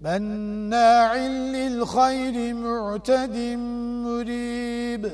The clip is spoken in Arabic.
مناع للخير معتد مريب.